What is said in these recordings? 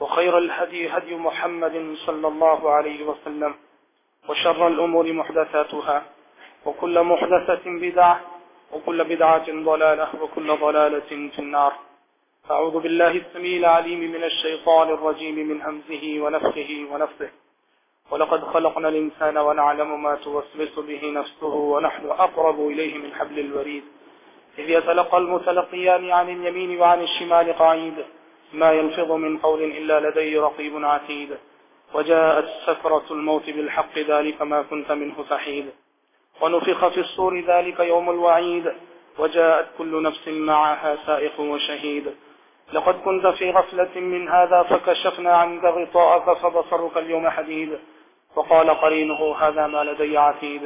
وخير الهدي هدي محمد صلى الله عليه وسلم وشر الأمور محدثاتها وكل محدثة بدعة وكل بدعة ضلالة وكل ضلالة في النار. أعوذ بالله السميع العليم من الشيطان الرجيم من همزه ونفخه ونفسه. ولقد خلقنا الإنسان ونعلم ما توسوس به نفسه ونحن أقرب إليه من حبل الوريد. إذ يتلقى المتلقيان عن اليمين وعن الشمال قعيد. ما يلفظ من قول إلا لدي رقيب عتيد. وجاءت سكرة الموت بالحق، ذلك ما كنت منه تحيد ونفخ في الصور، ذلك يوم الوعيد. وجاءت كل نفس معها سائق وشهيد. لقد كنت في غفلة من هذا، فكشفنا عنك غطاءك، فبصرك اليوم حديد. وقال قرينه، هذا ما لدي عتيد.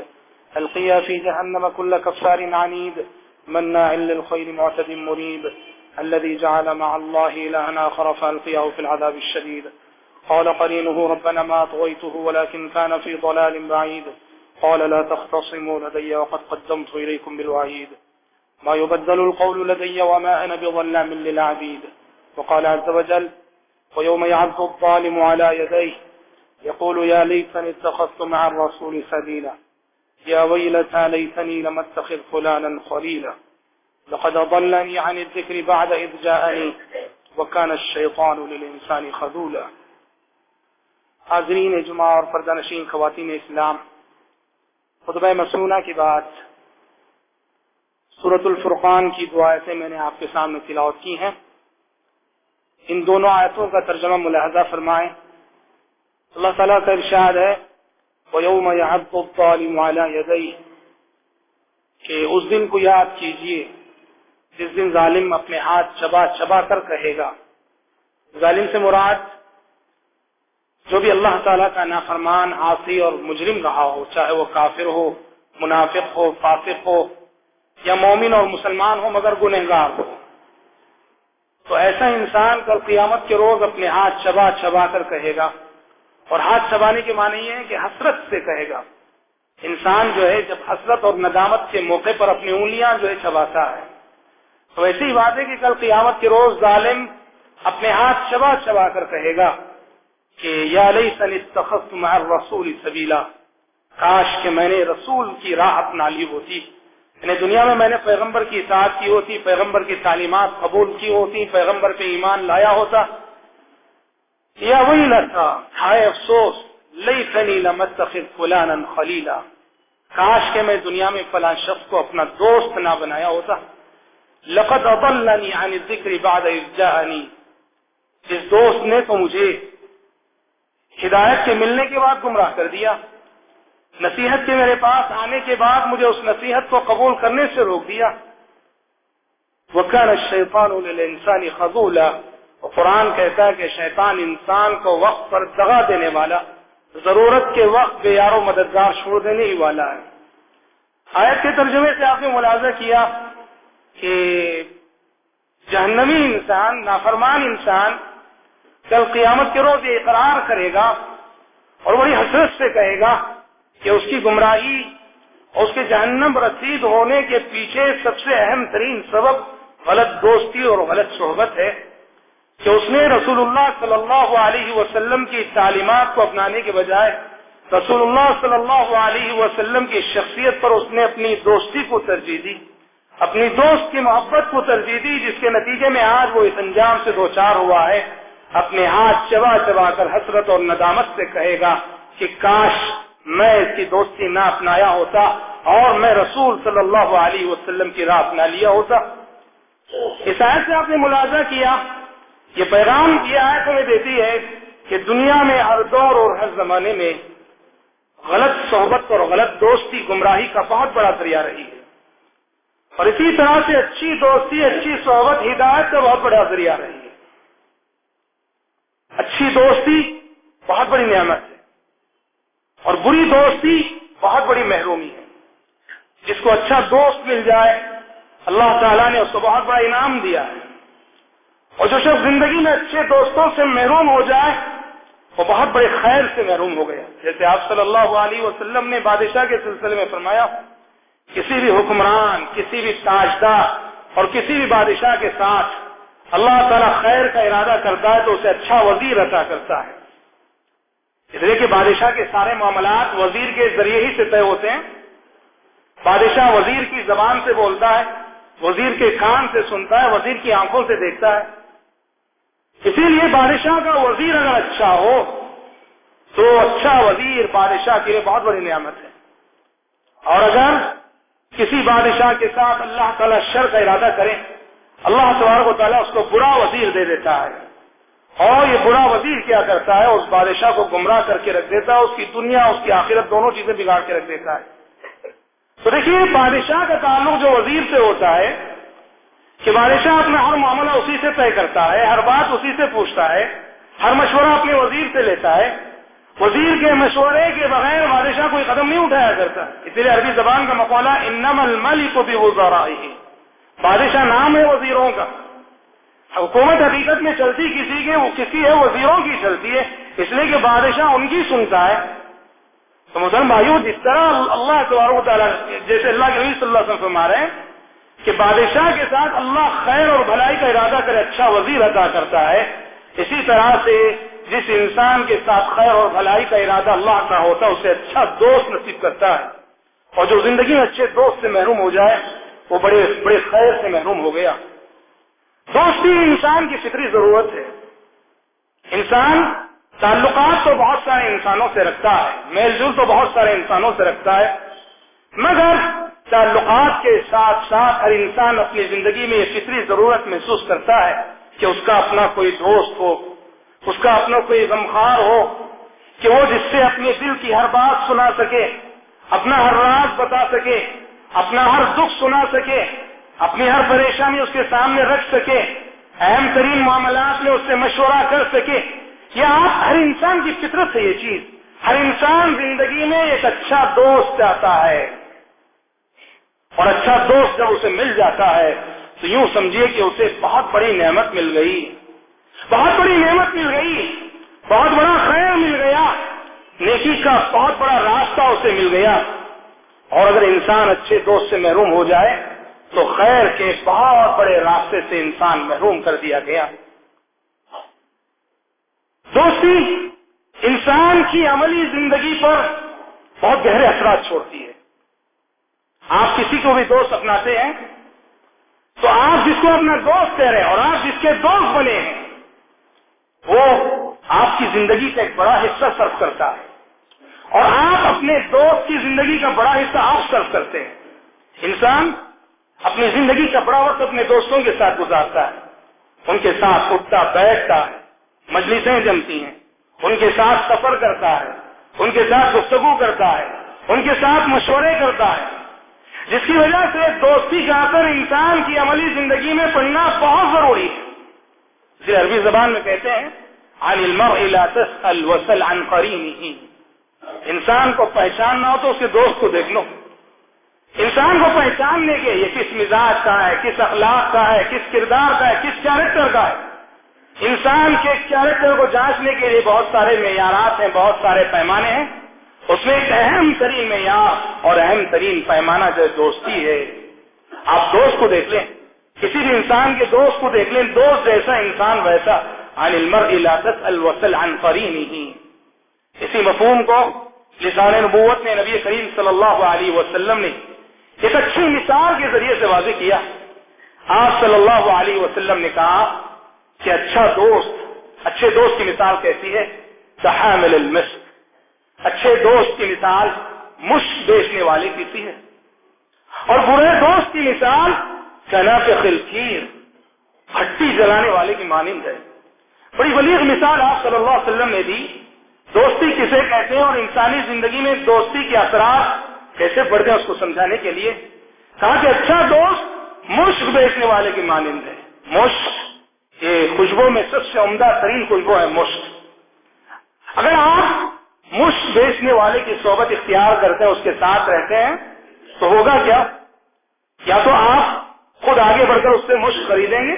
القيا في جهنم كل كفار عنيد. مناع للخير معتد مريب. الذي جعل مع الله إلها آخر فألقيه في العذاب الشديد. قال قرينه ربنا ما أطغيته ولكن كان في ضلال بعيد. قال لا تختصموا لدي وقد قدمت إليكم بالوعيد. ما يبدل القول لدي وما أنا بظلام للعبيد. وقال عز وجل ويوم يعض الظالم على يديه، يقول يا ليتني اتخذت مع الرسول سبيلا. يا ويلتى ليتني لم اتخذ فلانا خليلا. لقد ضلني عن الذكر بعد إذ جاءني وكان الشيطان للإنسان خذولا. حاضرین جمعہ اور پردہ نشین خواتین اسلام، خطبہ مسنونہ کی بات سورت الفرقان کی دعا سے میں نے آپ کے سامنے تلاوت کی ہیں۔ ان دونوں آیتوں کا ترجمہ ملاحظہ فرمائیں۔ اللہ تعالیٰ کا ارشاد ہے، وَيَوْمَ يَعَبْدُ الظَّالِمُ عَلَى يَدَيْهِ، کہ اس دن کو یاد کیجیے جس دن ظالم اپنے ہاتھ چبا چبا کر کہے گا۔ ظالم سے مراد جو بھی اللہ تعالیٰ کا نافرمان، عاصی اور مجرم رہا ہو، چاہے وہ کافر ہو، منافق ہو، فاسق ہو، یا مومن اور مسلمان ہو، مگر گنہگار ہو۔ تو ایسا انسان کل قیامت کے روز اپنے ہاتھ چبا چبا کر کہے گا۔ اور ہاتھ چبانے کے معنی یہ ہے کہ حسرت سے کہے گا۔ انسان جو ہے، جب حسرت اور ندامت کے موقع پر اپنی انگلیاں جو ہے، چباتا ہے۔ تو ایسی ہی بات ہے کہ کل قیامت کے روز ظالم اپنے ہاتھ چبا چبا کر کہے گا کہ یا لئی سن تخت رسول سبیلا، کاش کہ میں نے رسول کی راہ اپنا لی ہوتی۔ یعنی دنیا میں میں نے پیغمبر کی اطاعت کی ہوتی، پیغمبر کی تعلیمات قبول کی ہوتی، پیغمبر پہ ایمان لایا ہوتا۔ یا وہی لگتا ہائے افسوس لئی سنی لمتخذ فلانا خلیلا، کاش کہ میں دنیا میں فلاں شخص کو اپنا دوست نہ بنایا ہوتا۔ لقد اضلنی عن الذکر بعد اذ جاءنی جس دوست نے تو مجھے ہدایت کے ملنے کے بعد گمراہ کر دیا. نصیحت کے میرے پاس آنے کے بعد مجھے اس نصیحت کو قبول کرنے سے روک دیا. وکان الشیطان للانسان خذولا. قرآن کہتا ہے کہ شیطان انسان کو وقت پر دغا دینے والا، ضرورت کے وقت بے یار و مددگار چھوڑ دینے ہی والا ہے. آیت کے ترجمے سے آپ نے ملازہ کیا کہ جہنمی انسان، نافرمان انسان کل قیامت کے روز یہ اقرار کرے گا اور بڑی حسرت سے کہے گا کہ اس کی گمراہی اور اس کے جہنم رسید ہونے کے پیچھے سب سے اہم ترین سبب غلط دوستی اور غلط صحبت ہے کہ اس نے رسول اللہ صلی اللہ علیہ وسلم کی تعلیمات کو اپنانے کے بجائے رسول اللہ صلی اللہ علیہ وسلم کی شخصیت پر اس نے اپنی دوستی کو ترجیح دی۔ اپنی دوست کی محبت کو ترجیح دی، جس کے نتیجے میں آج وہ اس انجام سے دو چار ہوا ہے۔ اپنے ہاتھ چبا چبا کر حسرت اور ندامت سے کہے گا کہ کاش میں اس کی دوستی نہ اپنایا ہوتا اور میں رسول صلی اللہ علیہ وسلم کی راہ اپنا لیا ہوتا۔ اس آیت سے آپ نے ملازہ کیا، یہ پیغام یہ آیت ہمیں دیتی ہے کہ دنیا میں ہر دور اور ہر زمانے میں غلط صحبت اور غلط دوستی گمراہی کا بہت بڑا ذریعہ رہی ہے۔ اور اسی طرح سے اچھی دوستی، اچھی صحبت، ہدایت کا بہت بڑا ذریعہ رہی ہے۔ اچھی دوستی بہت بڑی نعمت ہے۔ اور بری دوستی بہت بڑی محرومی ہے۔ جس کو اچھا دوست مل جائے، اللہ تعالیٰ نے اس کو بہت بڑا انعام دیا ہے۔ اور جو شخص زندگی میں اچھے دوستوں سے محروم ہو جائے، وہ بہت بڑے خیر سے محروم ہو گیا۔ جیسے آپ صلی اللہ علیہ وسلم نے بادشاہ کے سلسلے میں فرمایا کسی بھی حکمران، کسی بھی تاجدار اور کسی بھی بادشاہ کے ساتھ اللہ تعالیٰ خیر کا ارادہ کرتا ہے تو اسے اچھا وزیر عطا کرتا ہے۔ اس لیے کہ بادشاہ کے سارے معاملات وزیر کے ذریعے ہی سے طے ہوتے ہیں۔ بادشاہ وزیر کی زبان سے بولتا ہے، وزیر کے کان سے سنتا ہے، وزیر کی آنکھوں سے دیکھتا ہے۔ اسی لیے بادشاہ کا وزیر اگر اچھا ہو تو اچھا وزیر بادشاہ کے لیے بہت بڑی نعمت ہے۔ اور اگر کسی بادشاہ کے ساتھ اللہ تعالیٰ شر کا ارادہ کرے اللہ تبارک و تعالیٰ اس کو برا وزیر دے دیتا ہے۔ اور یہ برا وزیر کیا کرتا ہے؟ اس بادشاہ کو گمراہ کر کے رکھ دیتا ہے، اس کی دنیا، اس کی آخرت دونوں چیزیں بگاڑ کے رکھ دیتا ہے۔ تو دیکھیے، بادشاہ کا تعلق جو وزیر سے ہوتا ہے، کہ بادشاہ اپنا ہر معاملہ اسی سے طے کرتا ہے، ہر بات اسی سے پوچھتا ہے، ہر مشورہ اپنے وزیر سے لیتا ہے۔ وزیر کے مشورے کے بغیر بادشاہ کوئی قدم نہیں اٹھایا کرتا۔ اسی لیے عربی زبان کا مقولہ انم المل کو بھی وہ بادشاہ نام ہے وزیروں کا۔ حکومت حقیقت میں چلتی کسی کے، وہ کسی ہے، وزیروں کی چلتی ہے۔ اس لیے کہ بادشاہ ان کی سنتا ہے۔ تو مسلم بھائیو، جس طرح اللہ تبارک تعالیٰ جیسے اللہ کے نبی صلی اللہ علیہ وسلم فرما رہے ہیں کہ بادشاہ کے ساتھ اللہ خیر اور بھلائی کا ارادہ کرے اچھا وزیر ادا کرتا ہے، اسی طرح سے جس انسان کے ساتھ خیر اور بھلائی کا ارادہ اللہ کا ہوتا ہے، اسے اچھا دوست نصیب کرتا ہے۔ اور جو زندگی میں اچھے دوست سے محروم ہو جائے، وہ بڑے بڑے خیر سے محروم ہو گیا۔ دوستی انسان کی فطری ضرورت ہے۔ انسان تعلقات تو بہت سارے انسانوں سے رکھتا ہے، میل جل تو بہت سارے انسانوں سے رکھتا ہے، مگر تعلقات کے ساتھ ساتھ ہر انسان اپنی زندگی میں یہ فطری ضرورت محسوس کرتا ہے کہ اس کا اپنا کوئی دوست ہو اس کا اپنا کوئی غمخار ہو کہ وہ جس سے اپنے دل کی ہر بات سنا سکے، اپنا ہر راز بتا سکے، اپنا ہر دکھ سنا سکے، اپنی ہر پریشانی اس کے سامنے رکھ سکے، اہم ترین معاملات میں اس سے مشورہ کر سکے۔ یہ آپ ہر انسان کی فطرت ہے یہ چیز، ہر انسان زندگی میں ایک اچھا دوست چاہتا ہے۔ اور اچھا دوست جب اسے مل جاتا ہے، تو یوں سمجھیے کہ اسے بہت بڑی نعمت مل گئی۔ بہت بڑی نعمت مل گئی، بہت بڑا خیر مل گیا، نیکی کا بہت بڑا راستہ اسے مل گیا۔ اور اگر انسان اچھے دوست سے محروم ہو جائے، تو خیر کے بہت بڑے راستے سے انسان محروم کر دیا گیا۔ دوستی انسان کی عملی زندگی پر بہت گہرے اثرات چھوڑتی ہے۔ آپ کسی کو بھی دوست اپناتے ہیں، تو آپ جس کو اپنا دوست کہہ رہے ہیں اور آپ جس کے دوست بنے ہیں وہ آپ کی زندگی کا ایک بڑا حصہ صرف کرتا ہے۔ اور آپ اپنے دوست کی زندگی کا بڑا حصہ آپ صرف کرتے ہیں۔ انسان اپنی زندگی کا بڑا وقت اپنے دوستوں کے ساتھ گزارتا ہے۔ ان کے ساتھ اٹھتا، بیٹھتا ہے مجلسیں جمتی ہیں۔ ان کے ساتھ سفر کرتا ہے۔ ان کے ساتھ گفتگو کرتا ہے۔ ان کے ساتھ مشورے کرتا ہے۔ جس کی وجہ سے دوستی کا اثر انسان کی عملی زندگی میں پڑھنا بہت ضروری ہے اسے عربی زبان میں کہتے ہیں، عن المرء لا تسأل وسل عن قرینه انسان کو پہچاننا ہو تو اس کے دوست کو دیکھ لو۔ انسان کو پہچاننے کے یہ کس مزاج کا ہے، کس اخلاق کا ہے، کس کردار کا ہے، کس کیریکٹر کا ہے۔ انسان کے کیریکٹر کو جانچنے کے لیے بہت سارے معیارات ہیں، بہت سارے پیمانے ہیں۔ اس میں ایک اہم ترین معیار اور اہم ترین پیمانہ جو دوستی ہے، آپ دوست کو دیکھ لیں۔ کسی بھی انسان کے دوست کو دیکھ لیں، دوست جیسا انسان ویسا۔ عن المرء لا تسأل وسل عن قرینه اسی مفہوم کو لسان نبوت نے نبی کریم صلی اللہ علیہ وسلم نے ایک اچھی مثال کے ذریعے سے واضح کیا۔ آپ صلی اللہ علیہ وسلم نے کہا کہ اچھا دوست، اچھے دوست کی مثال کیسی ہے؟ تحامل المسک۔ اچھے دوست کی مثال مشک بیچنے والے کی سی ہے؟ اور برے دوست کی مثال چنا کے خلکیر ہٹی جلانے والے کی مانند ہے۔ بڑی بلیغ مثال آپ صلی اللہ علیہ وسلم نے دی۔ دوستی کسے کہتے ہیں اور انسانی زندگی میں دوستی کے اثرات کیسے پڑتے ہیں اس کو سمجھانے کے لیے۔ کہا کہ اچھا دوست مشک بیچنے والے کی مانند ہے۔ مشک، یہ خوشبو میں سب سے عمدہ ترین خوشبو ہے مشک۔ اگر آپ مشک بیچنے والے کی صحبت اختیار کرتے ہیں، اس کے ساتھ رہتے ہیں، تو ہوگا کیا؟ یا تو آپ خود آگے بڑھ کر اس سے مشک خریدیں گے۔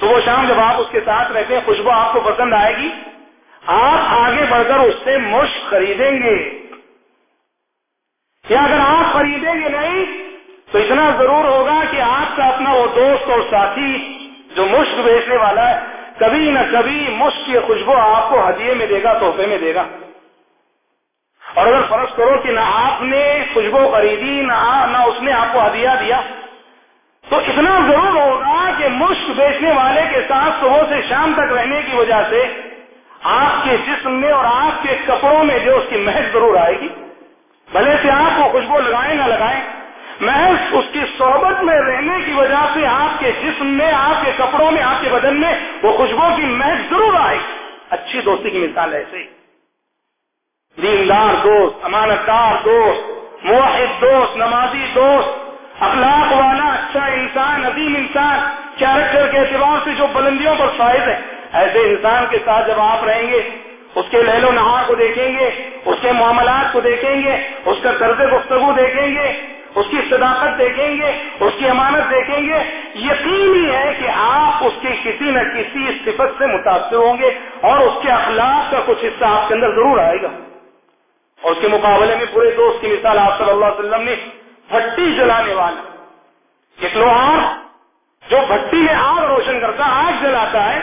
صبح شام جب آپ اس کے ساتھ رہتے ہیں، خوشبو آپ کو پسند آئے گی۔ آپ آگے بڑھ کر اس سے مشک خریدیں گے۔ یا اگر آپ خریدیں گے نہیں، تو اتنا ضرور ہوگا کہ آپ کا اپنا وہ دوست اور ساتھی جو مشک بیچنے والا ہے، کبھی نہ کبھی مشک کی خوشبو آپ کو ہدیے میں دے گا، تحفے میں دے گا۔ اور اگر فرض کرو کہ نہ آپ نے خوشبو خریدی، نہ نہ اس نے آپ کو ہدیہ دیا تو اتنا ضرور ہوگا کہ مشک بیچنے والے کے ساتھ صبح سے شام تک رہنے کی وجہ سے آپ کے جسم میں اور آپ کے کپڑوں میں جو اس کی مہک ضرور آئے گی۔ بھلے سے آپ کو خوشبو لگائیں نہ لگائیں محض اس کی صحبت میں رہنے کی وجہ سے آپ کے جسم میں، آپ کے کپڑوں میں، آپ کے بدن میں وہ خوشبو کی مہک ضرور آئے گی۔ اچھی دوستی کی مثال ایسے ہی۔ دیندار دوست امانت دار دوست، موحد دوست، نمازی دوست اخلاق والا اچھا انسان، عظیم انسان کیریکٹر کے اعتبار سے جو بلندیوں پر فائد ہے۔ ایسے انسان کے ساتھ جب آپ رہیں گے، اس کے لہل و نہار کو دیکھیں گے، اس کے معاملات کو دیکھیں گے، اس کا طرز گفتگو دیکھیں گے، اس کی صداقت دیکھیں گے، اس کی امانت دیکھیں گے یقینی ہے کہ آپ اس کی کسی نہ کسی صفت سے متاثر ہوں گے اور اس کے اخلاق کا کچھ حصہ آپ کے اندر ضرور آئے گا۔ اور اس کے مقابلے میں پورے دوست کی مثال آپ صلی اللہ علیہ وسلم نے بھٹی جلانے والا۔ ایک لوہار جو بھٹی میں آگ روشن کرتا آگ جلاتا ہے۔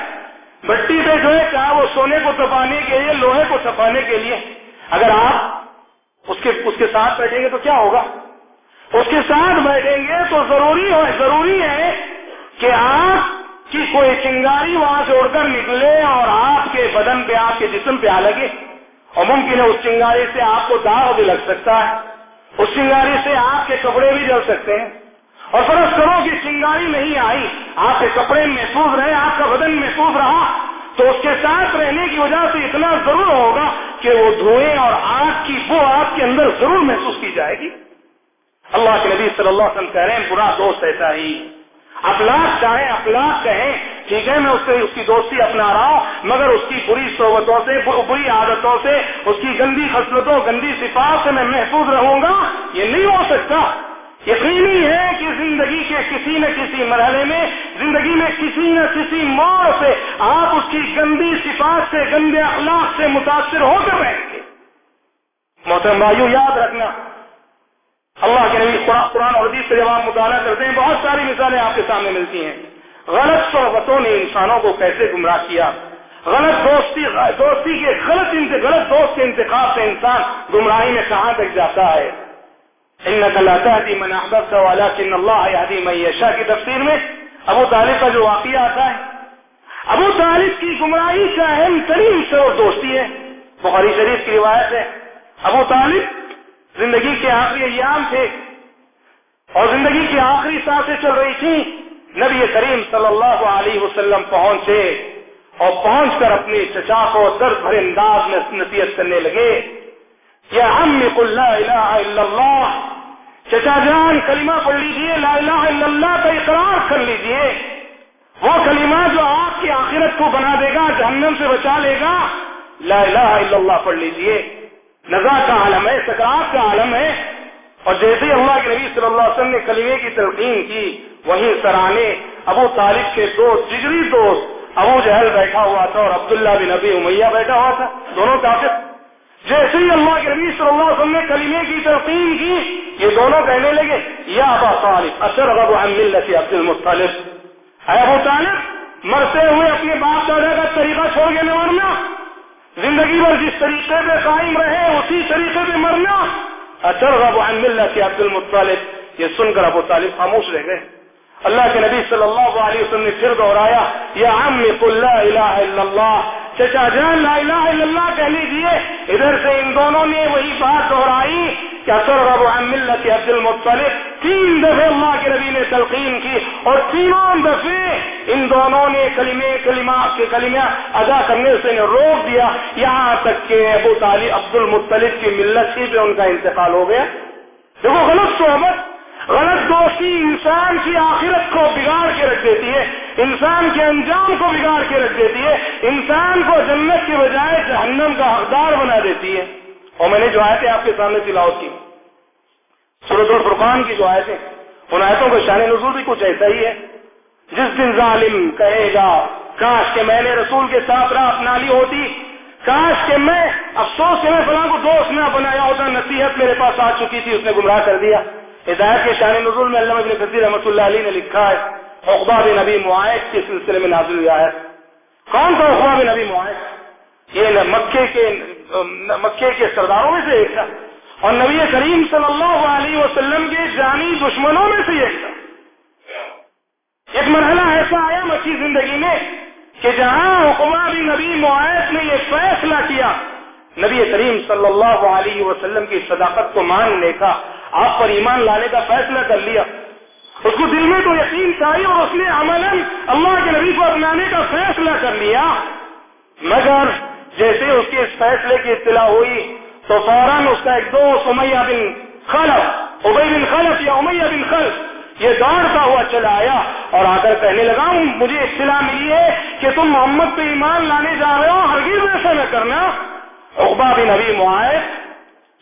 بھٹی پہ جو ہے کیا وہ سونے کو تپانے کے لیے، لوہے کو تپانے کے لیے۔ اگر آپ اس کے اس کے ساتھ بیٹھیں گے تو کیا ہوگا؟ اس کے ساتھ بیٹھیں گے تو ضروری ہو ضروری ہے کہ آپ کی کوئی چنگاری وہاں سے اڑ کر نکلے اور آپ کے بدن پہ، آپ کے جسم پہ آ لگے۔ اور ممکن ہے اس چنگاری سے آپ کو داغ بھی لگ سکتا ہے۔ اس چنگاری سے آپ کپڑے بھی جل سکتے ہیں۔ اور فرض کرو کہ چنگاری نہیں آئی۔ آپ کے کپڑے محفوظ رہے، آپ کا بدن محفوظ رہا۔ تو اس کے ساتھ رہنے کی وجہ سے اتنا ضرور ہوگا کہ وہ دھوئیں اور آگ کی وہ آپ کے اندر ضرور محسوس کی جائے گی۔ اللہ کے نبی صلی اللہ علیہ وسلم کہہ رہے ہیں، برا دوست ایسا ہی۔ اخلاق چاہیں، اخلاق کہیں۔ ٹھیک ہے میں اس سے اس کی دوستی اپنا رہا ہوں مگر اس کی بری صحبتوں سے بری عادتوں سے، اس کی گندی خصلتوں، گندی صفات سے میں محفوظ رہوں گا؟ یہ نہیں ہو سکتا۔ یقینی ہے کہ زندگی کے کسی نہ کسی مرحلے میں، زندگی میں کسی نہ کسی موڑ سے آپ اس کی گندی صفات سے، گندے اخلاق سے متاثر ہو کر رہیں گے محترم بھائیو، یاد رکھنا۔ اللہ کے نبی قرآن اور حدیث سے جب آپ مطالعہ کرتے ہیں، بہت ساری مثالیں آپ کے سامنے ملتی ہیں۔ غلط صحبتوں نے انسانوں کو کیسے گمراہ کیا؟ غلط دوستی دوستی کے غلط غلط دوست کے انتخاب سے انسان گمراہی میں کہاں تک جاتا ہے؟ من احببت ولكن الله يهدي من يشاء کی تفسیر میں ابو طالب کا جو واقعہ آتا ہے، ابو طالب کی گمراہی کا اہم ترین شور دوستی ہے۔ بخاری شریف کی روایت ہے، ابو طالب زندگی کے آخری ایام تھے اور زندگی کی آخری سانسیں چل رہی تھی نبی کریم صلی اللہ علیہ وسلم پہنچے اور پہنچ کر اپنی چچا کو درد بھرے انداز میں نصیحت کرنے لگے یا ہم اللہ۔ چچا جان، کلمہ پڑھ لیجیے لا الہ الا اللہ کا اقرار کر لیجیے وہ کلمہ جو آپ کی آخرت کو بنا دے گا، جہنم سے بچا لے گا، لا الہ الا اللہ پڑھ لیجیے نزا کا عالم ہے، سکرات کا عالم ہے۔ اور جیسے اللہ کے نبی صلی اللہ علیہ وسلم نے کلمے کی تلقین کی وہیں سرانے ابو طالب کے دوست جگری دوست ابو جہل بیٹھا ہوا تھا اور عبداللہ بن نبی امیہ بیٹھا ہوا تھا، دونوں کافر۔ جیسے ہی اللہ کے نبی صلی اللہ علیہ وسلم نے کلمے کی تلقین کی، یہ دونوں کہنے لگے، یا ابا طالب اثر ابو ملت عبد المطالب اے ابو طالب، مرتے ہوئے اپنے باپ دادا کا طریقہ چھوڑ کے نہ مرنا۔ زندگی بھر جس طریقے پہ قائم رہے، اسی طریقے پہ مرنا۔ اثر ابو ملت عبد المطالب یہ سن کر ابو طالب خاموش رہ گئے۔ اللہ کے نبی صلی اللہ علیہ وسلم نے پھر دوہرایا، یا ام لا الہ الا اللہ۔ چچا جان، لا الہ الا اللہ کہہ لیجیے ادھر سے ان دونوں نے وہی بات دہرائی کیا سر ملت عبد المطلف تین دفعے اللہ کے نبی نے تلقین کی اور تینوں دفعے ان دونوں نے کلمے، کلمہ کے کلمہ ادا کرنے سے روک دیا۔ یہاں تک کہ ابو طالب عبد المطلف کی ملت ہی پہ ان کا انتقال ہو گیا۔ دیکھو، غلط صحبت غلط دوستی انسان کی آخرت کو بگاڑ کے رکھ دیتی ہے، انسان کے انجام کو بگاڑ کے رکھ دیتی ہے، انسان کو جنت کے بجائے جہنم کا حقدار بنا دیتی ہے۔ اور میں نے جو آیتیں آپ کے سامنے تلاوت کی سورت الفرقان کی جو آیتیں، ان آیتوں کا شان نزول بھی کچھ ایسا ہی ہے۔ جس دن ظالم کہے گا، کاش کہ میں نے رسول کے ساتھ راہ اپنا لی ہوتی، کاش کہ میں، افسوس کہ میں فلاں کو دوست نہ بنایا ہوتا، نصیحت میرے پاس آ چکی تھی، اس نے گمراہ کر دیا۔ ہدایت کے شان نزول میں علامہ ابن کثیر رحمۃ اللہ علی نے لکھا ہے اقبا بن نبی معاہد کے سلسلے میں نازل ہوا ہے۔ کون سا اقبا بن نبی معاہد یہ مکے کے مکے کے سرداروں میں سے ایک تھا، اور نبی کریم صلی اللہ علیہ وسلم کے جانی دشمنوں میں سے ایک تھا۔ ایک مرحلہ ایسا آیا مکی زندگی میں کہ جہاں حکمہ نبی معاہد نے یہ فیصلہ کیا، نبی کریم صلی اللہ علیہ وسلم کی صداقت کو ماننے کا۔ آپ پر ایمان لانے کا فیصلہ کر لیا۔ اس کو دل میں تو یقین چاہیے اور اس نے عمل اللہ کے نبی کو اپنانے کا فیصلہ کر لیا۔ مگر جیسے اس کے اس فیصلے کی اطلاع ہوئی، تو فوراً اس کا ایک دوست امیہ بن خلف ابئی بن خلف یا امیہ بن خلف، یہ دوڑتا ہوا چلا آیا اور آ کر کہنے لگا ہوں مجھے اطلاع ملی ہے کہ تم محمد پہ ایمان لانے جا رہے ہو ہرگیز ایسا نہ کرنا۔ اقبا بن نبی معاہد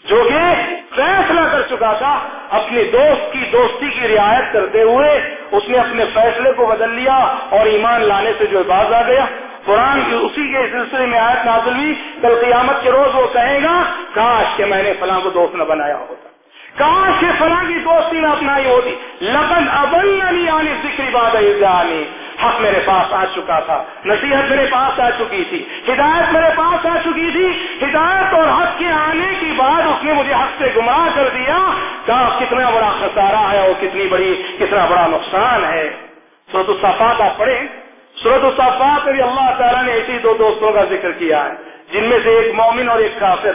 جو کہ فیصلہ کر چکا تھا اپنے دوست کی دوستی کی رعایت کرتے ہوئے، اس نے اپنے فیصلے کو بدل لیا اور ایمان لانے سے جو باز آ گیا۔ قرآن کی اسی کے سلسلے میں آیت نازل ہوئی۔ کل قیامت کے روز وہ کہے گا، کاش کہ میں نے فلاں کو دوست نہ بنایا ہوتا۔ کاش کے فلاں کی دوستی نہ اپنائی ہوتی۔ لبن ابن آنی ذکری بات حق میرے پاس آ چکا تھا، نصیحت میرے پاس آ چکی تھی، ہدایت میرے پاس آ چکی تھی، ہدایت اور حق کے آنے کے بعد اس نے مجھے حق سے گمراہ کر دیا۔ کہا کتنا بڑا خسارہ ہے اور کتنی بڑی، کتنا بڑا نقصان ہے۔ سورت الصفات آپ پڑھیں۔ سورت الصفات میں بھی اللہ تعالیٰ نے ایسی دو دوستوں کا ذکر کیا ہے، جن میں سے ایک مومن اور ایک کافر۔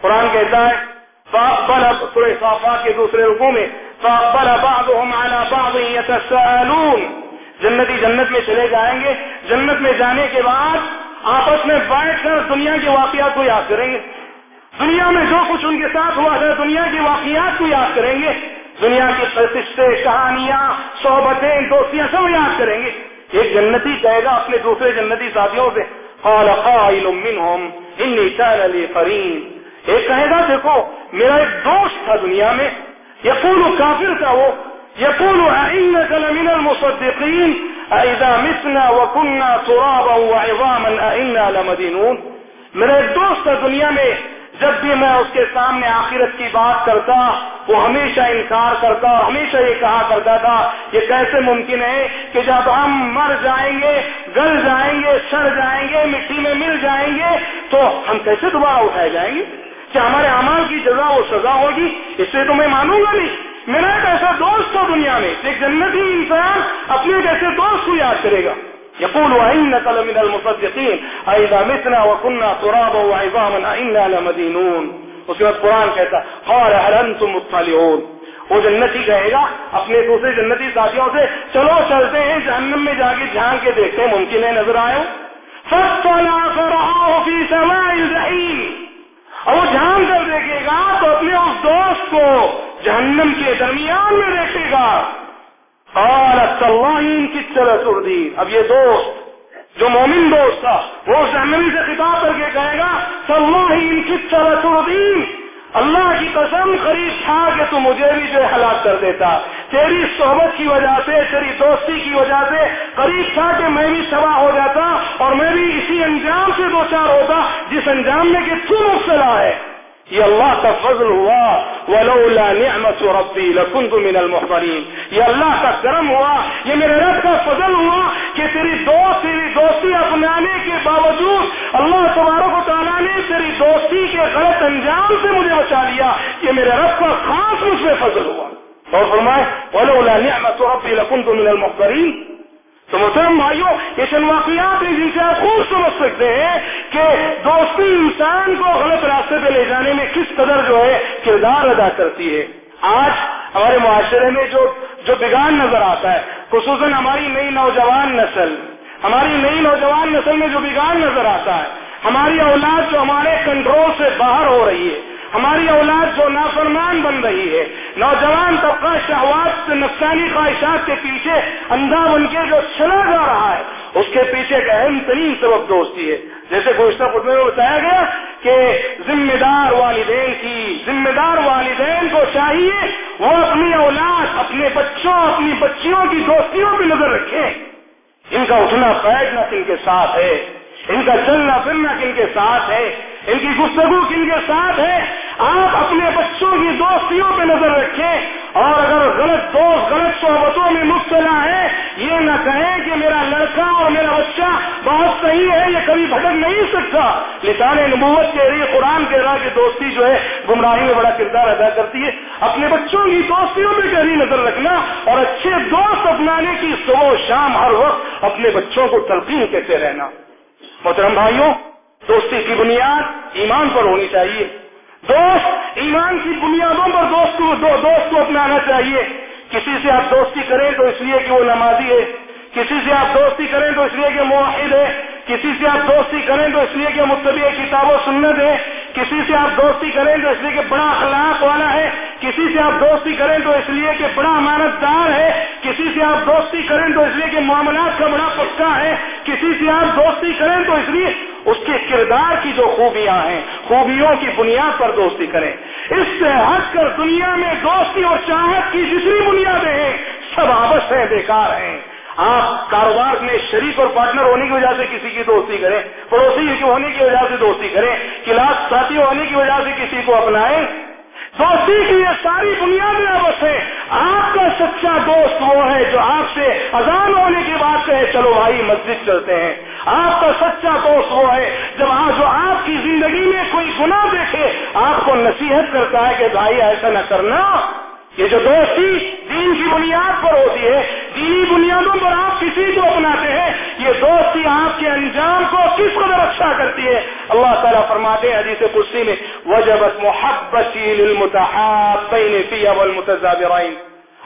قرآن کہتا ہے سورہ صافات کے دوسرے رقو میں بعضهم على بعض يتساءلون۔ جنتی جنت میں چلے جائیں گے، جنت میں جانے کے بعد آپس میں بیٹھ کر دنیا کے واقعات کو یاد کریں گے۔ دنیا میں جو کچھ ان کے ساتھ ہوا ہے دنیا کے واقعات کو یاد کریں گے۔ دنیا کے پرتشتے کہانیاں، صحبتیں، دوستیاں سب یاد کریں گے۔ ایک جنتی کہے گا اپنے دوسرے جنتی ساتھیوں سے ایک کہے گا، دیکھو، میرا ایک دوست تھا دنیا میں، یقول کافر تھا وہ يقول أئنك لمن المصدقين أئذا متنا وكنا ترابا وعظاما أئنا لمدينون میرا ایک دوست دنیا میں جب بھی میں اس کے سامنے آخرت کی بات کرتا، وہ ہمیشہ انکار کرتا اور ہمیشہ یہ کہا کرتا تھا، یہ کیسے ممکن ہے کہ جب ہم مر جائیں گے، گل جائیں گے، سڑ جائیں گے، مٹی میں مل جائیں گے، تو ہم کیسے دوبارہ اٹھائے جائیں گے؟ کیا ہمارے امال کی جزا وہ سزا ہوگی؟ اس سے تو میں مانوں گا نہیں۔ میرا ایک ایسا دوست ہو دنیا میں، ایک جنتی انسان اپنے ایک ایسے دوست کو یاد کرے گا۔ یقول، وإنك لمن المصدقين۔ أئذا متنا وكنا ترابا وعظاما أئنا لمدينون۔ اس کے بعد قرآن کہتا، قال، هل أنتم مطلعون؟ وہ جنتی کہے گا، اپنے دوسرے جنتی ساتھیوں سے، چلو چلتے ہیں جہنم میں جا کے جھان کے دیکھتے ہیں ممکن ہے نظر آئے فاطلع فرعاه في سماء الجحيم۔ اور وہ جان کر دیکھے گا تو اپنے اس دوست کو جہنم کے درمیان میں دیکھے گا۔ اور اللہ کی طرح اردی اب یہ دوست، جو مومن دوست تھا، وہ جہنمی سے خطاب کر کے کہے گا صلاح کی طرح اردین اللہ کی قسم خرید تھا کہ تو مجھے بھی جو ہلاک کر دیتا۔ تیری صحبت کی وجہ سے، تیری دوستی کی وجہ سے قریب تھا کہ میں بھی تباہ ہو جاتا اور میں بھی اسی انجام سے چار ہوتا جس انجام میں کہ تو مبتلا ہے؟ یہ اللہ کا فضل ہوا، ولولا نعمت ربی لکنت من المحضرین۔ یہ اللہ کا کرم ہوا یہ میرے رب کا فضل ہوا کہ تیری دوست، تیری دوستی اپنانے کے باوجود اللہ تبارک و تعالیٰ نے تیری دوستی کے غلط انجام سے مجھے بچا لیا یہ میرے رب کا خاص مجھ سے فضل ہوا۔ اور فرمائے، ولولا نعمت ربی لکنت من المحضرین۔ تو محترم بھائیوں یہ چند واقعات ہیں جن سے آپ خوب سمجھ سکتے ہیں کہ دوستی انسان کو غلط راستے پہ لے جانے میں کس قدر جو ہے کردار ادا کرتی ہے۔ آج ہمارے معاشرے میں جو جو بگان نظر آتا ہے، خصوصاً ہماری نئی نوجوان نسل، ہماری نئی نوجوان نسل میں جو بگان نظر آتا ہے، ہماری اولاد جو ہمارے کنٹرول سے باہر ہو رہی ہے ہماری اولاد جو نافرمان بن رہی ہے، نوجوان طبقہ شہوات نفسانی خواہشات کے پیچھے اندھا بن کے جو چلا جا رہا ہے، اس کے پیچھے ایک اہم ترین سبب دوستی ہے۔ جیسے گوشتہ خطبے میں بتایا گیا کہ ذمہ دار والدین کی ذمہ دار والدین کو چاہیے وہ اپنی اولاد، اپنے بچوں، اپنی بچیوں کی دوستیوں پہ نظر رکھیں۔ ان کا اٹھنا، بیٹھنا کن کے ساتھ ہے، ان کا چلنا پھرنا کن کے ساتھ ہے۔ ان کی گفتگو کن کے ساتھ ہے۔ آپ اپنے بچوں کی دوستیوں پہ نظر رکھیں۔ اور اگر غلط دوست غلط صحبتوں میں مبتلا ہے، یہ نہ کہیں کہ میرا لڑکا اور میرا بچہ بہت صحیح ہے، یہ کبھی بھٹک نہیں سکتا۔ لسان نبوت کے ذریعے قرآن کے راہ کی دوستی جو ہے، گمراہی میں بڑا کردار ادا کرتی ہے۔ اپنے بچوں کی دوستیوں پہ گہری نظر رکھنا اور اچھے دوست اپنانے کی صبح و شام ہر وقت اپنے بچوں کو تلقین کہتے رہنا۔ محترم بھائیوں دوستی کی بنیاد ایمان پر ہونی چاہیے۔ دوست ایمان کی بنیادوں پر دوست کو دو دوست کو اپنانا چاہیے۔ کسی سے آپ دوستی کریں تو اس لیے کہ وہ نمازی ہے۔ کسی سے آپ دوستی کریں تو اس لیے کہ معاہد ہے، کسی سے آپ دوستی کریں تو اس لیے کہ متبع کتاب و سنت ہے، کسی سے آپ دوستی کریں تو اس لیے کہ بڑا اخلاق والا ہے، کسی سے آپ دوستی کریں تو اس لیے کہ بڑا امانت دار ہے، کسی سے آپ دوستی کریں تو اس لیے کہ معاملات کا بڑا پکا ہے، کسی سے آپ دوستی کریں تو اس لیے اس کے کردار کی جو خوبیاں ہیں، خوبیوں کی بنیاد پر دوستی کریں۔ اس سے ہٹ کر دنیا میں دوستی اور چاہت کی جتنی بنیادیں ہیں، سب آپس ہیں، بیکار ہیں۔ آپ کاروبار میں شریک اور پارٹنر ہونے کی وجہ سے کسی کی دوستی کریں، پڑوسی ہونے کی وجہ سے دوستی کریں، کلاس ساتھی ہونے کی وجہ سے کسی کو اپنائیں۔ دوستی کی یہ ساری بنیادیں آپس ہیں آپ کا سچا دوست وہ ہے جو آپ سے اذان ہونے کی بات کہے، چلو بھائی، مسجد چلتے ہیں۔ آپ کا سچا دوست وہ ہے جب آج جو آپ کی زندگی میں کوئی گناہ دیکھے، آپ کو نصیحت کرتا ہے کہ بھائی، ایسا نہ کرنا۔ یہ جو دوستی دین کی بنیاد پر ہوتی ہے، دینی بنیادوں پر آپ کسی کو اپناتے ہیں، یہ دوستی آپ کے انجام کو کس قدر اچھا کرتی ہے؟ اللہ تعالیٰ فرماتے ہیں حدیث کرسی میں، وجبت محبت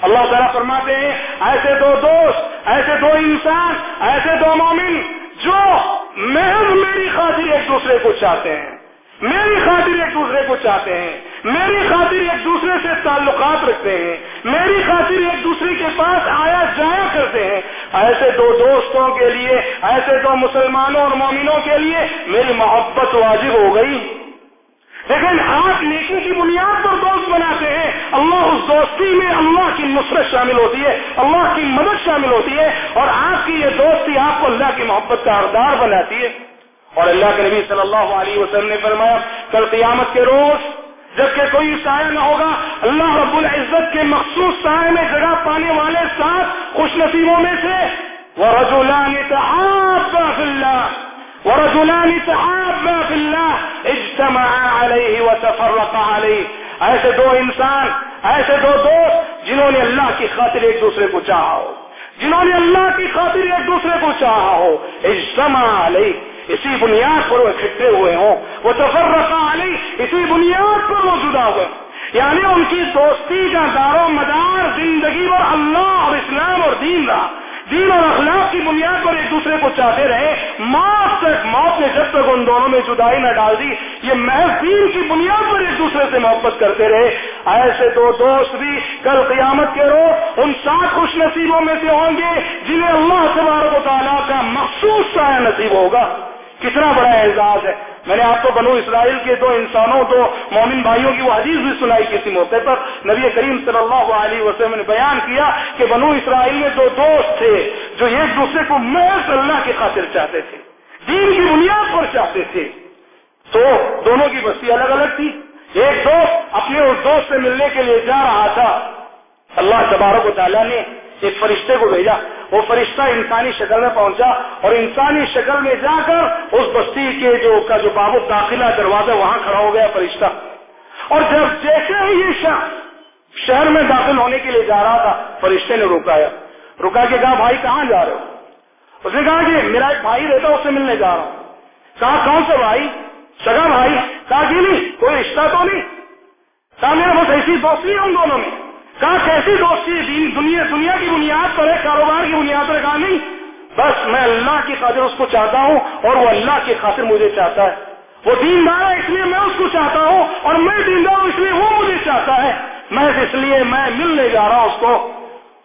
اللہ تعالیٰ فرماتے ہیں، ایسے دو دوست، ایسے دو انسان، ایسے دو مومن جو محض میری خاطر ایک دوسرے کو چاہتے ہیں۔ میری خاطر ایک دوسرے کو چاہتے ہیں، میری خاطر ایک دوسرے سے تعلقات رکھتے ہیں، میری خاطر ایک دوسرے کے پاس آیا جایا کرتے ہیں۔ ایسے دو دوستوں کے لیے، ایسے دو مسلمانوں اور مومنوں کے لیے میری محبت واجب ہو گئی۔ لیکن آپ نیکی کی بنیاد پر دوست بناتے ہیں، اللہ اس دوستی میں اللہ کی نصرت شامل ہوتی ہے، اللہ کی مدد شامل ہوتی ہے اور آپ کی یہ دوستی آپ کو اللہ کی محبت کا اردار بناتی ہے۔ اور اللہ کے نبی صلی اللہ علیہ وسلم نے فرمایا کل قیامت کے روز جبکہ کوئی سایہ نہ ہوگا، اللہ رب العزت کے مخصوص سائے میں جگہ پانے والے سات خوش نصیبوں میں سے وہ رجولان وہ رجولان اجتماع علیہ وتفرق علیہ ایسے دو انسان، ایسے دو دوست جنہوں نے اللہ کی خاطر ایک دوسرے کو چاہا ہو۔ جنہوں نے اللہ کی خاطر ایک دوسرے کو چاہا ہو۔ اجتماع علیہ اسی بنیاد پر وہ اکٹھے ہوئے ہوں۔ وہ تفرقہ رکھا علی اسی بنیاد پر وہ جدا ہوئے۔ یعنی ان کی دوستی کا دار و مدار زندگی پر اللہ اور اسلام اور دین رہا۔ دین اور اخلاق کی بنیاد پر ایک دوسرے کو چاہتے رہے۔ موت تک موت نے جب تک ان دونوں میں جدائی نہ ڈال دی، یہ محض دین کی بنیاد پر ایک دوسرے سے محبت کرتے رہے۔ ایسے دو دوست بھی کل قیامت کے روز ان سات خوش نصیبوں میں سے ہوں گے، جنہیں اللہ تبارک و تعالیٰ کا مخصوص سایہ نصیب ہوگا۔ کتنا بڑا اعزاز ہے۔ میں نے آپ کو بنو اسرائیل کے دو انسانوں، دو مومن بھائیوں کی وہ حدیث بھی سنائی کسی موقع پر۔ نبی کریم صلی اللہ علیہ وسلم نے بیان کیا کہ بنو اسرائیل میں دو دوست تھے جو ایک دوسرے کو محض اللہ کی خاطر چاہتے تھے، دین کی بنیاد پر چاہتے تھے۔ تو دونوں کی بستی الگ الگ تھی۔ ایک دوست اپنے اس دوست سے ملنے کے لیے جا رہا تھا۔ اللہ تبارک و تعالیٰ نے ایک فرشتے کو بھیجا۔ وہ فرشتہ انسانی شکل میں پہنچا اور انسانی شکل میں جا کر اس بستی کے جو کا جو بابو داخلہ دروازہ وہاں کھڑا ہو گیا فرشتہ۔ اور جب جیسے ہی یہ شہر میں داخل ہونے کے لیے جا رہا تھا، فرشتے نے رکایا رکا کے کہا، بھائی، کہاں جا رہے ہو؟ اس نے کہا کہ میرا ایک بھائی رہتا اس سے ملنے جا رہا ہوں۔ کہا، کون سا بھائی؟ سگا بھائی۔ کہا کہ نہیں کوئی رشتہ تو نہیں؟ کہا، میرا بہت ایسی دوستی ہے ان دونوں میں۔ کہا کیسی دوستی دین؟ دنیا دنیا کی بنیاد پر ہے، کاروبار کی بنیاد پر کہا نہیں، بس میں اللہ کی خاطر اس کو چاہتا ہوں اور وہ اللہ کی خاطر مجھے چاہتا ہے۔ وہ دیندار ہے اس لیے میں اس کو چاہتا ہوں اور میں دیندار ہوں اس لیے وہ مجھے چاہتا ہے۔ میں اس لیے میں ملنے جا رہا ہوں اس کو۔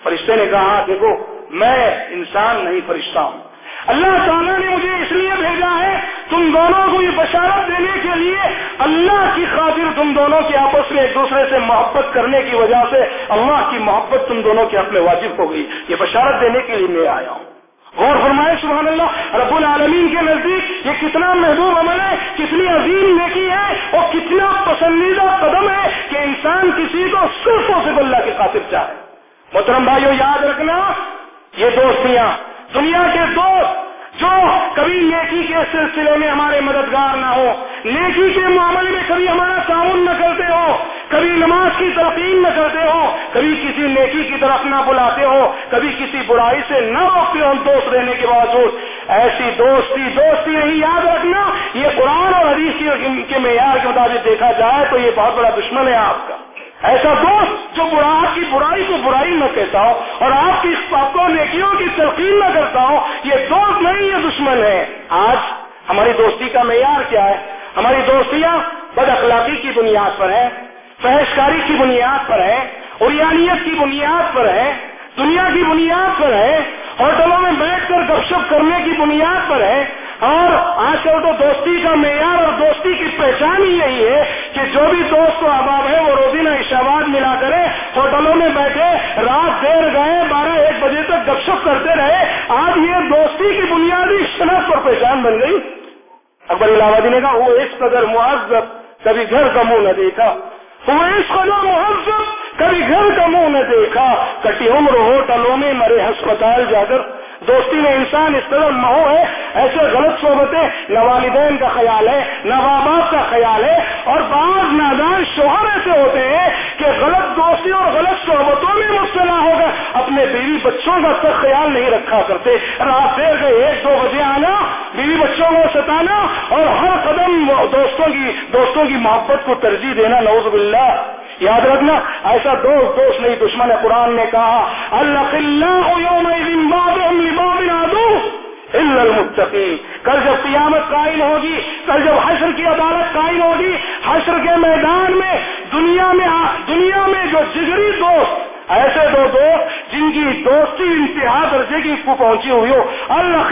فرشتے نے کہا، دیکھو، میں انسان نہیں، فرشتہ ہوں۔ اللہ تعالیٰ نے مجھے اس لیے بھیجا ہے تم دونوں کو یہ بشارت دینے کے لیے اللہ کی خاطر تم دونوں کے آپس میں ایک دوسرے سے محبت کرنے کی وجہ سے اللہ کی محبت تم دونوں کے حق میں واجب ہو گئی۔ یہ بشارت دینے کے لیے میں آیا ہوں۔ غور فرمائے سبحان اللہ رب العالمین کے نزدیک یہ کتنا محبوب عمل ہے، کتنی عظیم نیکی ہے اور کتنا پسندیدہ قدم ہے کہ انسان کسی کو صرف اللہ کی خاطر چاہے۔ محترم بھائیو، یاد رکھنا، یہ دوستیاں دنیا کے دوست جو کبھی نیکی کے سلسلے میں ہمارے مددگار نہ ہو، نیکی کے معاملے میں کبھی ہمارا تعاون نہ کرتے ہو، کبھی نماز کی تلقین نہ کرتے ہو، کبھی کسی نیکی کی طرف نہ بلاتے ہو، کبھی کسی برائی سے نہ روکتے ہو دوست رہنے کے باوجود۔ ایسی دوستی دوستی نہیں، یاد رکھنا، یہ قرآن اور حدیث کے معیار کے مطابق دیکھا جائے تو یہ بہت بڑا دشمن ہے آپ کا۔ ایسا دوست جو برا آپ کی برائی کو برائی نہ کہتا ہو اور آپ کی کو نیکیوں کی تلقین نہ کرتا ہو، یہ دوست نہیں، یہ دشمن ہے۔ آج ہماری دوستی کا معیار کیا ہے؟ ہماری دوستیاں بد اخلاقی کی بنیاد پر ہے فحشکاری کی بنیاد پر ہے اریانیت کی بنیاد پر ہے دنیا کی بنیاد پر ہے ہوٹلوں میں بیٹھ کر گپ شپ کرنے کی بنیاد پر ہے اور آج کل تو دوستی کا معیار اور دوستی کی پہچان ہی یہی ہے کہ جو بھی دوست و احباب ہے وہ روزینہ عشاباد ملا کرے، ہوٹلوں میں بیٹھے، رات دیر گئے، بارہ ایک بجے تک گپ شپ کرتے رہے، آج یہ دوستی کی بنیادی شناخت اور پہچان بن گئی۔ اکبر الہ آبادی نے کہا، وہ اس قدر مہذب کبھی گھر کا منہ نہ دیکھا۔ وہ اس قدر مہذب کبھی گھر کا منہ نہ دیکھا۔ کٹی عمر ہوٹلوں میں مرے ہسپتال جا کر دوستی میں انسان اس طرح نہ ہے، ایسے غلط صحبتیں، نہ والدین کا خیال ہے، نہ ماں باپ کا خیال ہے، اور بعض نادان شوہر ایسے ہوتے ہیں کہ غلط دوستی اور غلط صحبتوں میں مبتلا ہو گئے اپنے بیوی بچوں کا تک خیال نہیں رکھا کرتے۔ رات دیر کے ایک دو بجے آنا، بیوی بچوں کو ستانا، اور ہر قدم دوستوں کی دوستوں کی محبت کو ترجیح دینا نوز باللہ۔ یاد رکھنا، ایسا دوست دوست نہیں، دشمن قرآن نے کہا، اللہ المتقین۔ کل جب قیامت قائم ہوگی، کل جب حشر کی عدالت قائم ہوگی، حشر کے میدان میں، دنیا میں دنیا میں جو جگری دوست، ایسے دو دوست جن کی دوستی انتہا درجے کی پہنچی ہوئی ہو اللہ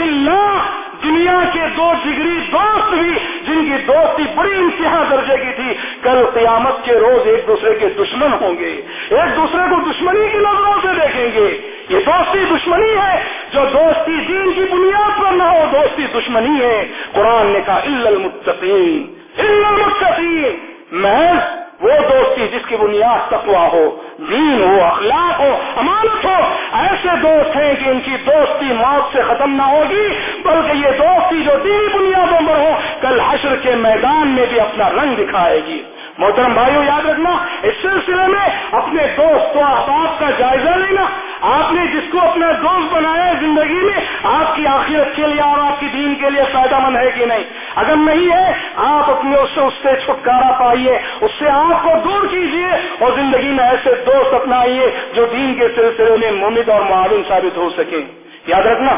دنیا کے دو جگری دوست بھی جن کی دوستی بڑی انتہا درجے کی تھی، کل قیامت کے روز ایک دوسرے کے دشمن ہوں گے۔ ایک دوسرے کو دشمنی کی نظروں سے دیکھیں گے۔ یہ دوستی دشمنی ہے۔ جو دوستی دین کی بنیاد پر نہ ہو، دوستی دشمنی ہے۔ قرآن نے کہا المتقین المتقین محض وہ دوستی جس کی بنیاد تقوا ہو، دین ہو، اخلاق ہو، امانت ہو، ایسے دوست ہیں کہ ان کی دوستی موت سے ختم نہ ہوگی، بلکہ یہ دوستی جو دینی بنیادوں پر ہو، کل حشر کے میدان میں بھی اپنا رنگ دکھائے گی۔ محترم بھائیو، یاد رکھنا، اس سلسلے میں اپنے دوست و احباب کا جائزہ لینا آپ نے جس کو اپنا دوست بنایا ہے زندگی میں، آپ کی آخرت کے لیے اور آپ کی دین کے لیے فائدہ مند ہے کہ نہیں؟ اگر نہیں ہے، آپ اپنے اس سے اس سے چھٹکارا پائیے، اس سے آپ کو دور کیجیے اور زندگی میں ایسے دوست اپنائیے جو دین کے سلسلے میں ممد اور معاون ثابت ہو سکے۔ یاد رکھنا،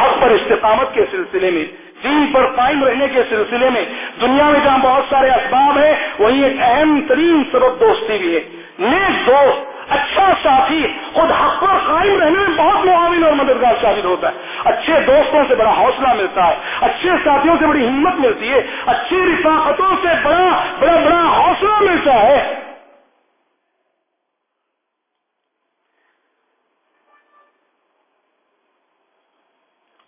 حق پر استقامت کے سلسلے میں، دین پر قائم رہنے کے سلسلے میں دنیا میں جہاں بہت سارے اسباب ہیں وہی ایک اہم ترین سبب دوستی بھی ہے۔ نیک دوست اچھا ساتھی، خود حق پر قائم رہنے میں بہت معاون اور مددگار ثابت ہوتا ہے۔ اچھے دوستوں سے بڑا حوصلہ ملتا ہے، اچھے ساتھیوں سے بڑی ہمت ملتی ہے، اچھی رفاقتوں سے بڑا بڑا بڑا حوصلہ ملتا ہے۔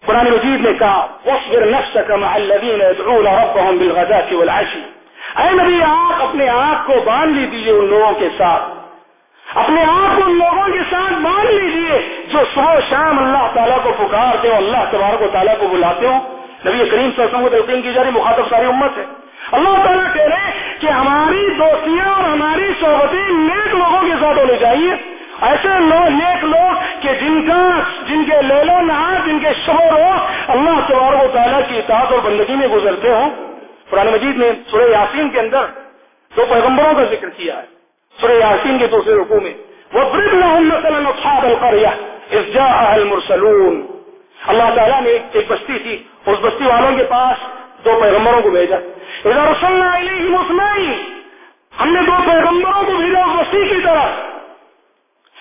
قرآن مجید نے کہا وصبر نفسك مع الذين يدعون ربهم بالغداة والعشي۔ اے نبی، آپ اپنے آپ کو باندھ لیجیے ان لوگوں کے ساتھ۔ اپنے آپ کو ان لوگوں کے ساتھ باندھ لیجیے جو صبح شام اللہ تعالیٰ کو پکارتے ہو اللہ تبارک و تعالیٰ کو بلاتے ہو نبی کریم صلی اللہ علیہ وسلم کو تلقین کی جا رہی، مخاطب ساری امت ہے۔ اللہ تعالیٰ کہہ رہے کہ ہماری دوستیاں اور ہماری صحبتیں نیک لوگوں کے ساتھ ہونی چاہیے۔ ایسے لوگ، نیک لوگ کہ جن کا، جن کے لیلو نہار، جن کے شور ہو اللہ تبارک و تعالیٰ کی اطاعت اور بندگی میں گزرتے ہوں۔ قرآن مجید نے سورہ یاسین کے اندر دو پیغمبروں کا ذکر کیا ہے۔ سورہ یاسین کے دوسرے رقو میں وہ برد نہ اصحاب القریہ اس جا المرسلون اللہ تعالیٰ نے ایک بستی تھی، اس بستی والوں کے پاس دو پیغمبروں کو بھیجا۔ ادھر رسول علیہ ہم نے دو پیغمبروں کو بھیجا اس بستی کی طرف۔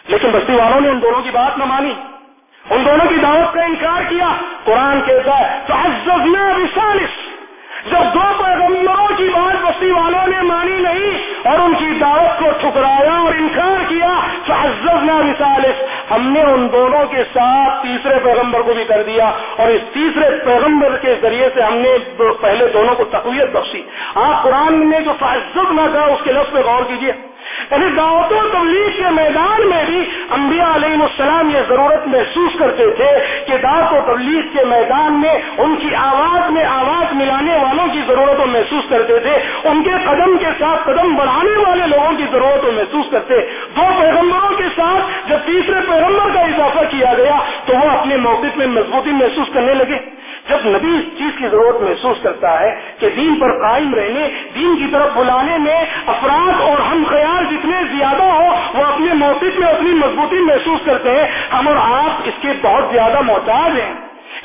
لیکن بستی والوں نے ان دونوں کی بات نہ مانی۔ ان دونوں کی دعوت کا انکار کیا، قرآن کہتا ہے تو حضرت جب دو پیغمبروں کی بات بستی والوں نے مانی نہیں اور ان کی دعوت کو ٹھکرایا اور انکار کیا مثالس ہم نے ان دونوں کے ساتھ تیسرے پیغمبر کو بھی کر دیا اور اس تیسرے پیغمبر کے ذریعے سے ہم نے پہلے دونوں کو تقویت بخشی۔ آپ قرآن نے جو فعززنا نہ کہا اس کے لفظ پہ غور کیجیے یعنی دعوت و تبلیغ کے میدان میں بھی انبیاء علیہ السلام یہ ضرورت محسوس کرتے تھے کہ دعوت و تبلیغ کے میدان میں ان کی آواز میں آواز ملانے والوں کی ضرورت و محسوس کرتے تھے، ان کے قدم کے ساتھ قدم بڑھانے والے لوگوں کی ضرورت و محسوس کرتے۔ دو پیغمبروں کے ساتھ جب تیسرے پیغمبر کا اضافہ کیا گیا تو وہ اپنے موقف میں مضبوطی محسوس کرنے لگے۔ جب نبی اس چیز کی ضرورت محسوس کرتا ہے کہ دین پر قائم رہنے، دین کی طرف بلانے میں افراد اور ہم خیال جتنے زیادہ ہو وہ اپنے موقف میں، اپنی مضبوطی محسوس کرتے ہیں۔ ہم اور آپ اس کے بہت زیادہ محتاج ہیں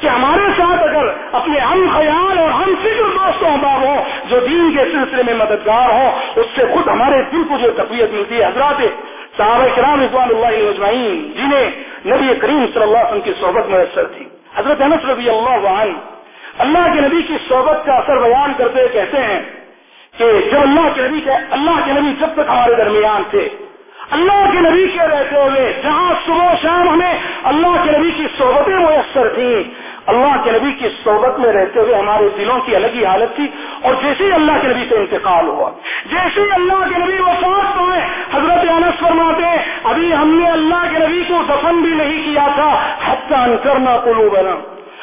کہ ہمارے ساتھ اگر اپنے ہم خیال اور ہم فکر دوست احباب ہو جو دین کے سلسلے میں مددگار ہو اس سے خود ہمارے دل کو جو تقویت ملتی ہے، حضرات صحابہ کرام رضوان اللہ جنہیں نبی کریم صلی اللہ علیہ وسلم کی صحبت میسر تھی۔ حضرت انس رضی اللہ عنہ اللہ کے نبی کی صحبت کا اثر بیان کرتے کہتے ہیں کہ جب اللہ کے نبی کے اللہ کے نبی جب تک ہمارے درمیان تھے، اللہ کے نبی کے رہتے ہوئے جہاں صبح شام ہمیں اللہ کے نبی کی صحبتیں میسر تھیں اللہ کے نبی کی صحبت میں رہتے ہوئے ہمارے دلوں کی الگ ہی حالت تھی اور جیسے ہی اللہ کے نبی سے انتقال ہوا، جیسے ہی اللہ کے نبی وفات ہوئے، حضرت انس فرماتے ابھی ہم نے اللہ کے نبی کو دفن بھی نہیں کیا تھا، حتیٰ کرنا کلو بنا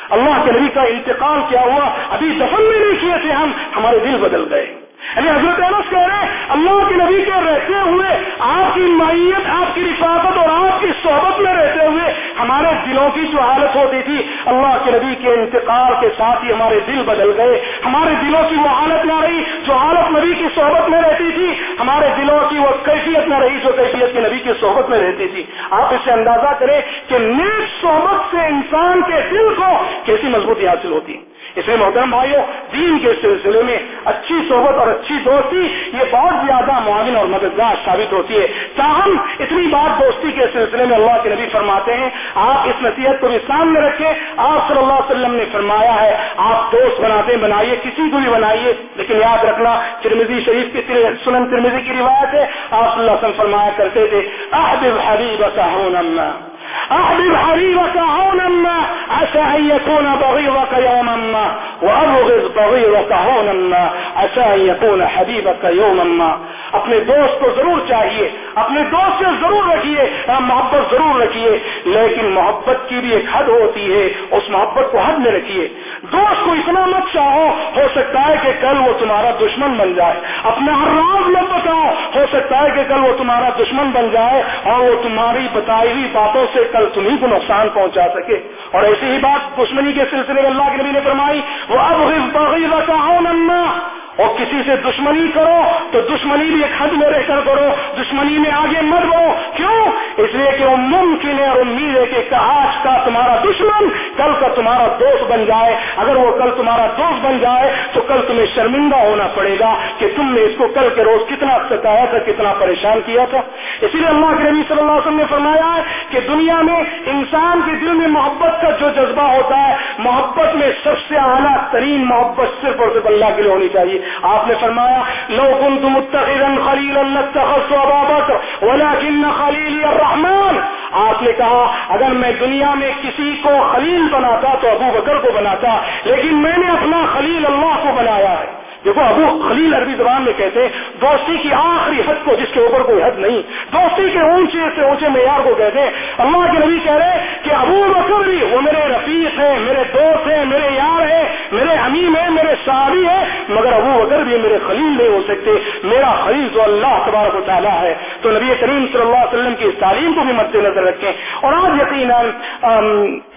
اللہ کے نبی کا انتقال کیا ہوا، ابھی دفن بھی نہیں کیے تھے ہم، ہمارے دل بدل گئے۔ یعنی حضرت انس کہہ رہے اللہ کے نبی کے رہتے ہوئے، آپ کی مائیت، آپ کی رفاقت اور آپ کی صحبت میں رہتے ہوئے ہمارے دلوں کی جو حالت ہوتی تھی، اللہ کے نبی کے انتقال کے ساتھ ہی ہمارے دل بدل گئے۔ ہمارے دلوں کی وہ حالت نہ رہی، جو حالت نبی کی صحبت میں رہتی تھی، ہمارے دلوں کی وہ کیفیت نہ رہی جو کیفیت کے نبی کی صحبت میں رہتی تھی۔ آپ اس سے اندازہ کریں کہ نیک صحبت سے انسان کے دل کو کیسی مضبوطی حاصل ہوتی۔ اس لیے محترم بھائیوں دین کے سلسلے میں اچھی صحبت اور اچھی دوستی، یہ بہت زیادہ معاون اور مددگار ثابت ہوتی ہے۔ تاہم، اتنی بات دوستی کے سلسلے میں اللہ کے نبی فرماتے ہیں، آپ اس نصیحت کو بھی سامنے رکھیں۔ آپ صلی اللہ علیہ وسلم نے فرمایا ہے، آپ دوست بناتے بنائیے، کسی کو بھی بنائیے۔ لیکن یاد رکھنا ترمیزی شریف کی سنن ترمیزی کی روایت ہے، آپ صلی اللہ علیہ وسلم فرمایا کرتے تھے، احبب حبیب احبب حبيبك هونا عسى أن يكون بغيضك يوما ما وأبغض بغيضك هونا ما عسى أن يكون حبيبك يوما. ما اپنے دوست کو ضرور چاہیے، اپنے دوست سے ضرور رکھیے ہاں، محبت ضرور رکھیے، لیکن محبت کی بھی ایک حد ہوتی ہے، اس محبت کو حد میں رکھیے۔ دوست کو اتنا مت چاہو، ہو سکتا ہے کہ کل وہ تمہارا دشمن بن جائے۔ اپنا ہر راز مت بتاؤ، ہو سکتا ہے کہ کل وہ تمہارا دشمن بن جائے اور وہ تمہاری بتائی ہوئی باتوں سے کل تمہیں کو نقصان پہنچا سکے۔ اور ایسی ہی بات دشمنی کے سلسلے میں اللہ کے نبی نے فرمائی وہ اب اور کسی سے دشمنی کرو تو دشمنی بھی ایک حد میں رہ کر کرو، دشمنی میں آگے مت بڑھو۔ کیوں؟ اس لیے کہ وہ ممکن ہے اور امید ہے کہ آج کا تمہارا دشمن کل کا تمہارا دوست بن جائے۔ اگر وہ کل تمہارا دوست بن جائے تو کل تمہیں شرمندہ ہونا پڑے گا کہ تم نے اس کو کل کے روز کتنا ستایا تھا، کتنا پریشان کیا تھا۔ اسی لیے اللہ کے نبی صلی اللہ علیہ وسلم نے فرمایا ہے کہ دنیا میں انسان کے دل میں محبت کا جو جذبہ ہوتا ہے، محبت میں سب سے اعلیٰ ترین محبت صرف اور صرف اللہ کے لیے ہونی چاہیے۔ آپ نے فرمایا، لو كنت متخذا خليلا لاتخذت ابا بکر ولكن خليلي الرحمن۔ آپ نے کہا، اگر میں دنیا میں کسی کو خلیل بناتا تو ابو بکر کو بناتا، لیکن میں نے اپنا خلیل اللہ کو بنایا ہے۔ دیکھو، ابو خلیل عربی زبان میں کہتے ہیں، دوستی کی آخری حد کو جس کے اوپر کوئی حد نہیں، دوستی کے اونچے سے اونچے معیار کو کہتے ہیں۔ اللہ کے نبی کہہ رہے کہ ابو بکر بھی، وہ میرے رفیق ہیں، میرے دوست ہیں، میرے یار ہیں، میرے امیم ہیں، میرے صحابی ہیں، مگر ابو بکر بھی میرے خلیل نہیں ہو سکتے، میرا خلیل تو اللہ تبارک و تعالیٰ ہے۔ تو نبی کریم صلی اللہ علیہ وسلم کی اس تعلیم کو بھی مد نظر رکھیں۔ اور آج یقیناً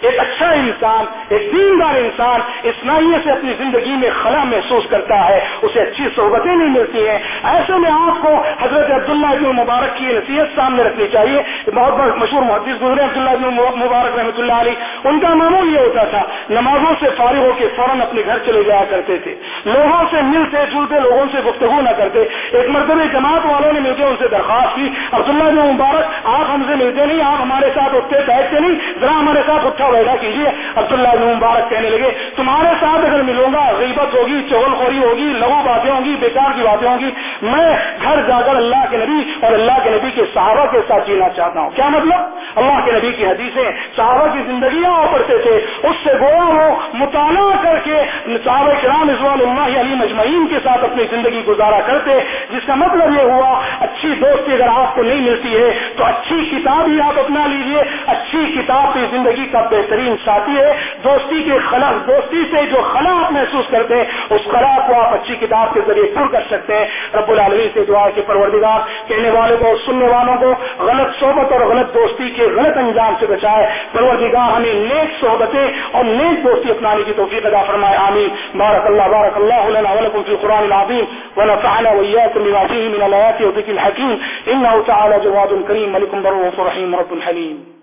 ایک اچھا انسان، ایک دیندار انسان اسنائیے سے اپنی زندگی میں خلا محسوس کرتا ہے۔ اسے اچھی صحبتیں نہیں ملتی ہیں۔ ایسے میں آپ کو حضرت عبداللہ ابن مبارک کی نصیحت سامنے رکھنی چاہیے۔ بہت بہت مشہور محدث گزرے عبداللہ ابن مبارک رحمۃ اللہ علیہ۔ ان کا معمول یہ ہوتا تھا، نمازوں سے فارغ ہو کے فوراً اپنے گھر چلے جایا کرتے تھے۔ لوگوں سے ملتے جلتے لوگوں سے گفتگو نہ کرتے۔ ایک مرتبہ جماعت والوں نے مل کے ان سے درخواست کی، عبداللہ ابن مبارک، آپ ہم سے ملتے نہیں، آپ ہمارے ساتھ اٹھتے بیٹھتے نہیں، ذرا ہمارے ساتھ اٹھا بیٹھا کیجیے عبداللہ ابن مبارک کہنے لگے، تمہارے ساتھ اگر ملوں گا، غیبت ہوگی چغل خوری ہوگی۔ لغو باتیں ہوں گی، بیکار کی باتیں ہوں گی۔ میں گھر جا کر اللہ کے نبی اور اللہ کے نبی کے صحابہ کے ساتھ جینا چاہتا ہوں۔ کیا مطلب؟ اللہ کے نبی کی حدیثیں صحابہ کی زندگیاں پڑھتے تھے۔ اس سے گویا وہ مطالعہ کر کے صحابہ کرام رضوان اللہ علی مجمعین کے ساتھ اپنی زندگی گزارا کرتے، جس کا مطلب یہ ہوا، اچھی دوستی اگر آپ کو نہیں ملتی ہے تو اچھی کتاب ہی آپ اپنا لیجیے۔ اچھی کتاب کی زندگی کا بہترین ساتھی ہے۔ دوستی کے خلا دوستی سے جو خلا آپ محسوس کرتے ہیں اس خلا کو آپ آپ اچھی کتاب کے ذریعے پور کر سکتے ہیں۔ رب العالمین سے دعا کے پروردگار کہنے والے کو سننے والوں کو غلط صحبت اور غلط دوستی کے غلط انجام سے بچائے۔ پروردگار ہمیں نیک صحبتیں اور نیک دوستی اپنانے کی توفیق ادا فرمائے۔ آمین۔ بارک اللہ بارک اللہ لنا ولکم فی القرآن العظیم۔ ونفعنا وإياكم بما فيه من الآيات وذكر الحكيم إنه تعالى جواد كريم ملك بر رحيم رب حليم